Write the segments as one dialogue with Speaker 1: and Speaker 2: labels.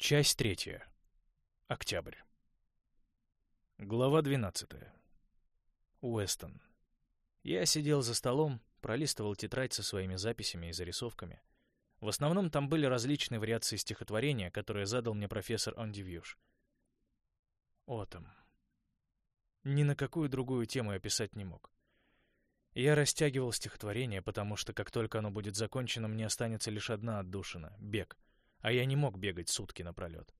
Speaker 1: Часть третья. Октябрь. Глава двенадцатая. Уэстон. Я сидел за столом, пролистывал тетрадь со своими записями и зарисовками. В основном там были различные вариации стихотворения, которые задал мне профессор Ондивьюш. Отом. Ни на какую другую тему я писать не мог. Я растягивал стихотворение, потому что как только оно будет закончено, мне останется лишь одна отдушина — бег. А я не мог бегать сутки напролет.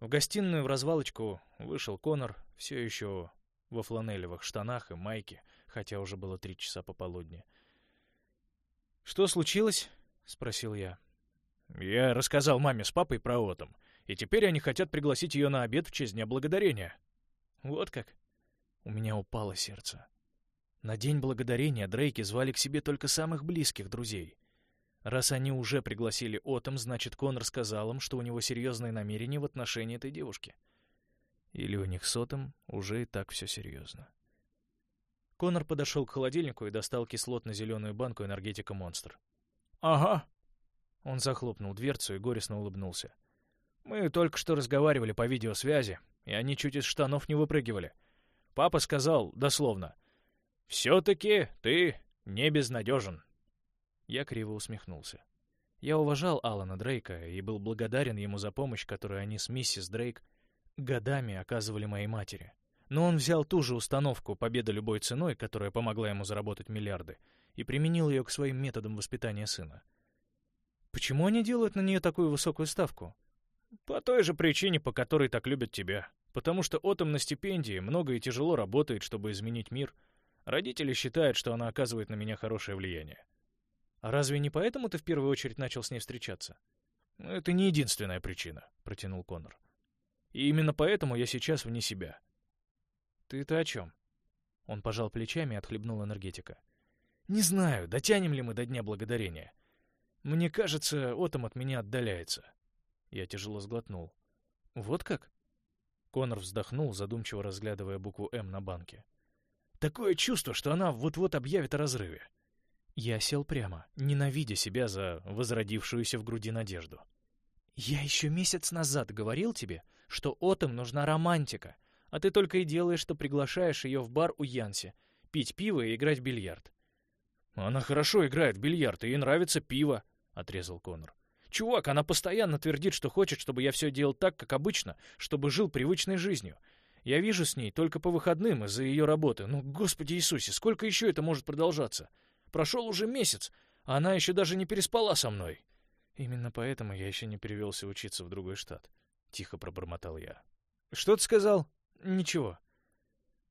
Speaker 1: В гостиную в развалочку вышел Конор, все еще во фланелевых штанах и майке, хотя уже было три часа пополудни. «Что случилось?» — спросил я. «Я рассказал маме с папой про Отом, и теперь они хотят пригласить ее на обед в честь Дня Благодарения». «Вот как?» У меня упало сердце. На День Благодарения Дрейки звали к себе только самых близких друзей. Раз они уже пригласили Отом, значит, Конор сказал им, что у него серьезные намерения в отношении этой девушки. Или у них с Отом уже и так все серьезно. Конор подошел к холодильнику и достал кислотно-зеленую банку энергетика «Монстр». «Ага». Он захлопнул дверцу и горестно улыбнулся. «Мы только что разговаривали по видеосвязи, и они чуть из штанов не выпрыгивали. Папа сказал, дословно, «Все-таки ты не безнадежен». Я криво усмехнулся. Я уважал Алана Дрейка и был благодарен ему за помощь, которую они с миссис Дрейк годами оказывали моей матери. Но он взял ту же установку «победа любой ценой», которая помогла ему заработать миллиарды, и применил ее к своим методам воспитания сына. Почему они делают на нее такую высокую ставку? По той же причине, по которой так любят тебя. Потому что Отом на стипендии много и тяжело работает, чтобы изменить мир. Родители считают, что она оказывает на меня хорошее влияние. А разве не поэтому ты в первую очередь начал с ней встречаться? Это не единственная причина, протянул Коннор. И именно поэтому я сейчас вне себя. «Ты-то о чем?» Он пожал плечами и отхлебнул энергетика. «Не знаю, дотянем ли мы до Дня Благодарения. Мне кажется, Отом от меня отдаляется». Я тяжело сглотнул. «Вот как?» Конор вздохнул, задумчиво разглядывая букву «М» на банке. «Такое чувство, что она вот-вот объявит о разрыве». Я сел прямо, ненавидя себя за возродившуюся в груди надежду. «Я еще месяц назад говорил тебе, что Отом нужна романтика, а ты только и делаешь, что приглашаешь ее в бар у Янси, пить пиво и играть в бильярд. Она хорошо играет в бильярд, и ей нравится пиво, отрезал Конор. Чувак, она постоянно твердит, что хочет, чтобы я все делал так, как обычно, чтобы жил привычной жизнью. Я вижу с ней только по выходным из-за ее работы. Ну, Господи Иисусе, сколько еще это может продолжаться? Прошел уже месяц, а она еще даже не переспала со мной. Именно поэтому я еще не перевелся учиться в другой штат. Тихо пробормотал я. Что ты сказал? Ничего.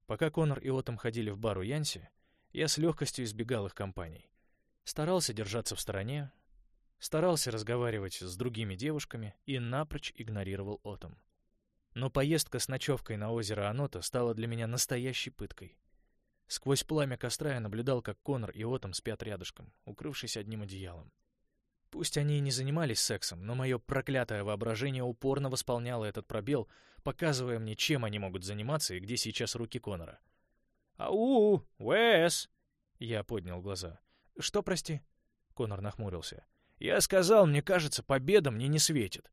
Speaker 1: Пока Конор и Отом ходили в бар у Янси, я с легкостью избегал их компаний. Старался держаться в стороне, старался разговаривать с другими девушками и напрочь игнорировал Отом. Но поездка с ночевкой на озеро Анота стала для меня настоящей пыткой. Сквозь пламя костра я наблюдал, как Конор и Отом спят рядышком, укрывшись одним одеялом. Пусть они и не занимались сексом, но мое проклятое воображение упорно восполняло этот пробел, показывая мне, чем они могут заниматься и где сейчас руки Конора. «Ау, Уэс!» Я поднял глаза. «Что, прости?» Конор нахмурился. «Я сказал, мне кажется, победа мне не светит».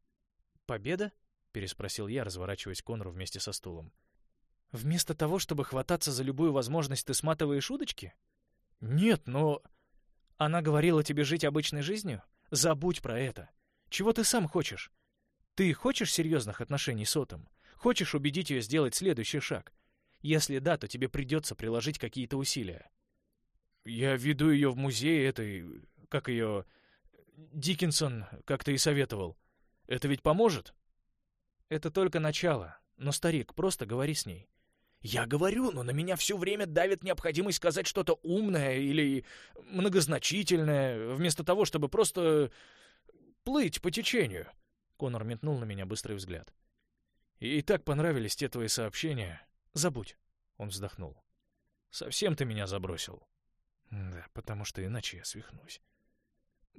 Speaker 1: «Победа?» — переспросил я, разворачиваясь к Конору вместе со стулом. «Вместо того, чтобы хвататься за любую возможность, ты сматываешь удочки?» «Нет, но...» «Она говорила тебе жить обычной жизнью?» Забудь про это. Чего ты сам хочешь? Ты хочешь серьезных отношений с Отом? Хочешь убедить ее сделать следующий шаг? Если да, то тебе придется приложить какие-то усилия. Я веду ее в музей этой... Как ее... Диккенсон как-то и советовал. Это ведь поможет? Это только начало. Но, старик, просто говори с ней. Я говорю, но на меня все время давит необходимость сказать что-то умное или многозначительное, вместо того, чтобы просто плыть по течению. Конор метнул на меня быстрый взгляд. И так понравились те твои сообщения. Забудь. Он вздохнул. Совсем ты меня забросил. Да, потому что иначе я свихнусь.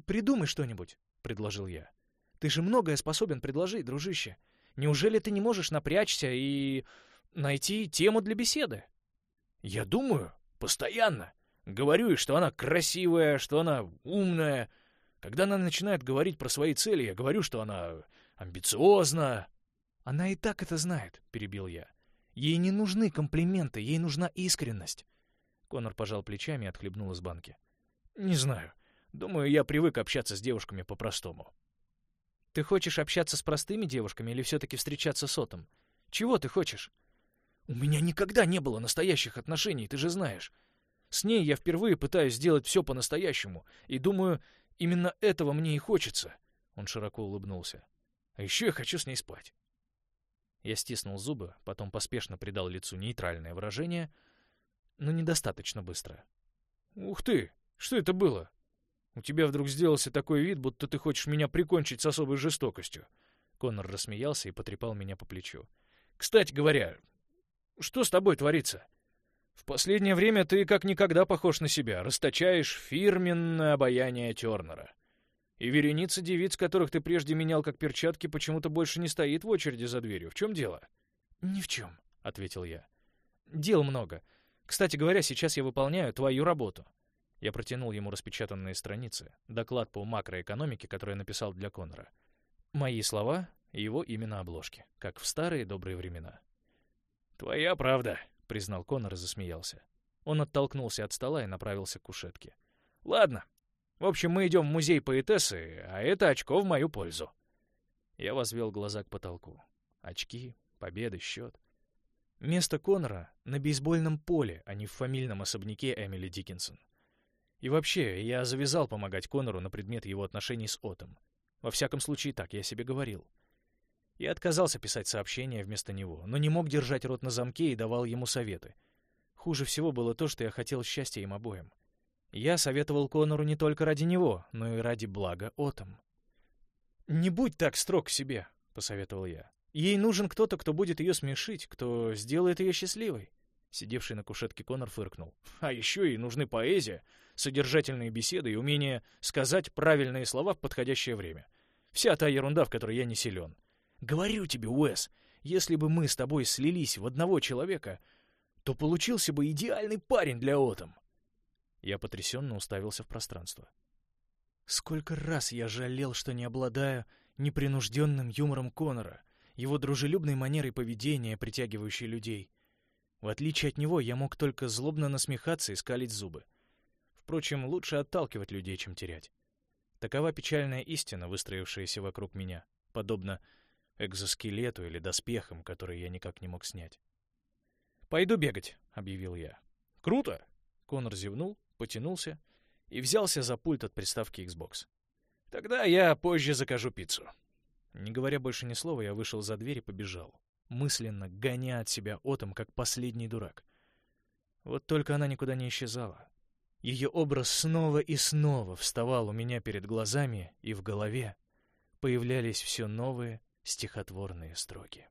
Speaker 1: Придумай что-нибудь, предложил я. Ты же многое способен предложить, дружище. Неужели ты не можешь напрячься и найти тему для беседы. Я думаю, постоянно. Говорю ей, что она красивая, что она умная. Когда она начинает говорить про свои цели, я говорю, что она амбициозно. Она и так это знает, перебил я. Ей не нужны комплименты, ей нужна искренность. Конор пожал плечами и отхлебнул из банки. Не знаю. Думаю, я привык общаться с девушками по-простому. Ты хочешь общаться с простыми девушками или все-таки встречаться с Отом? Чего ты хочешь? У меня никогда не было настоящих отношений, ты же знаешь. С ней я впервые пытаюсь сделать все по-настоящему, и думаю, именно этого мне и хочется. Он широко улыбнулся. А еще я хочу с ней спать. Я стиснул зубы, потом поспешно придал лицу нейтральное выражение, но недостаточно быстро. «Ух ты! Что это было? У тебя вдруг сделался такой вид, будто ты хочешь меня прикончить с особой жестокостью». Коннор рассмеялся и потрепал меня по плечу. «Кстати говоря, что с тобой творится? В последнее время ты как никогда похож на себя, расточаешь фирменное обаяние Тернера. И вереница девиц, которых ты прежде менял как перчатки, почему-то больше не стоит в очереди за дверью. В чем дело? Ни в чем, ответил я. Дел много. Кстати говоря, сейчас я выполняю твою работу. Я протянул ему распечатанные страницы, доклад по макроэкономике, который я написал для Конора. Мои слова его имя на обложке, как в старые добрые времена. «Твоя правда», — признал Конор и засмеялся. Он оттолкнулся от стола и направился к кушетке. «Ладно. В общем, мы идем в музей поэтессы, а это очко в мою пользу». Я возвел глаза к потолку. Очки, победы, счет. Место Конора на бейсбольном поле, а не в фамильном особняке Эмили Диккенсон. И вообще, я завязал помогать Конору на предмет его отношений с Отом. Во всяком случае, так я себе говорил. Я отказался писать сообщения вместо него, но не мог держать рот на замке и давал ему советы. Хуже всего было то, что я хотел счастья им обоим. Я советовал Конору не только ради него, но и ради блага Отом. «Не будь так строг к себе», — посоветовал я. «Ей нужен кто-то, кто будет ее смешить, кто сделает ее счастливой». Сидевший на кушетке Конор фыркнул. «А еще ей нужны поэзия, содержательные беседы и умение сказать правильные слова в подходящее время. Вся та ерунда, в которой я не силен. Говорю тебе, Уэс, если бы мы с тобой слились в одного человека, то получился бы идеальный парень для Отом. Я потрясенно уставился в пространство. Сколько раз я жалел, что не обладаю непринужденным юмором Конора, его дружелюбной манерой поведения, притягивающей людей. В отличие от него, я мог только злобно насмехаться и скалить зубы. Впрочем, лучше отталкивать людей, чем терять. Такова печальная истина, выстроившаяся вокруг меня, подобно экзоскелету или доспехам, которые я никак не мог снять. «Пойду бегать», — объявил я. «Круто!» — Конор зевнул, потянулся и взялся за пульт от приставки Xbox. «Тогда я позже закажу пиццу». Не говоря больше ни слова, я вышел за дверь и побежал, мысленно гоня от себя Отом, как последний дурак. Вот только она никуда не исчезала. Ее образ снова и снова вставал у меня перед глазами, и в голове появлялись все новые стихотворные строки.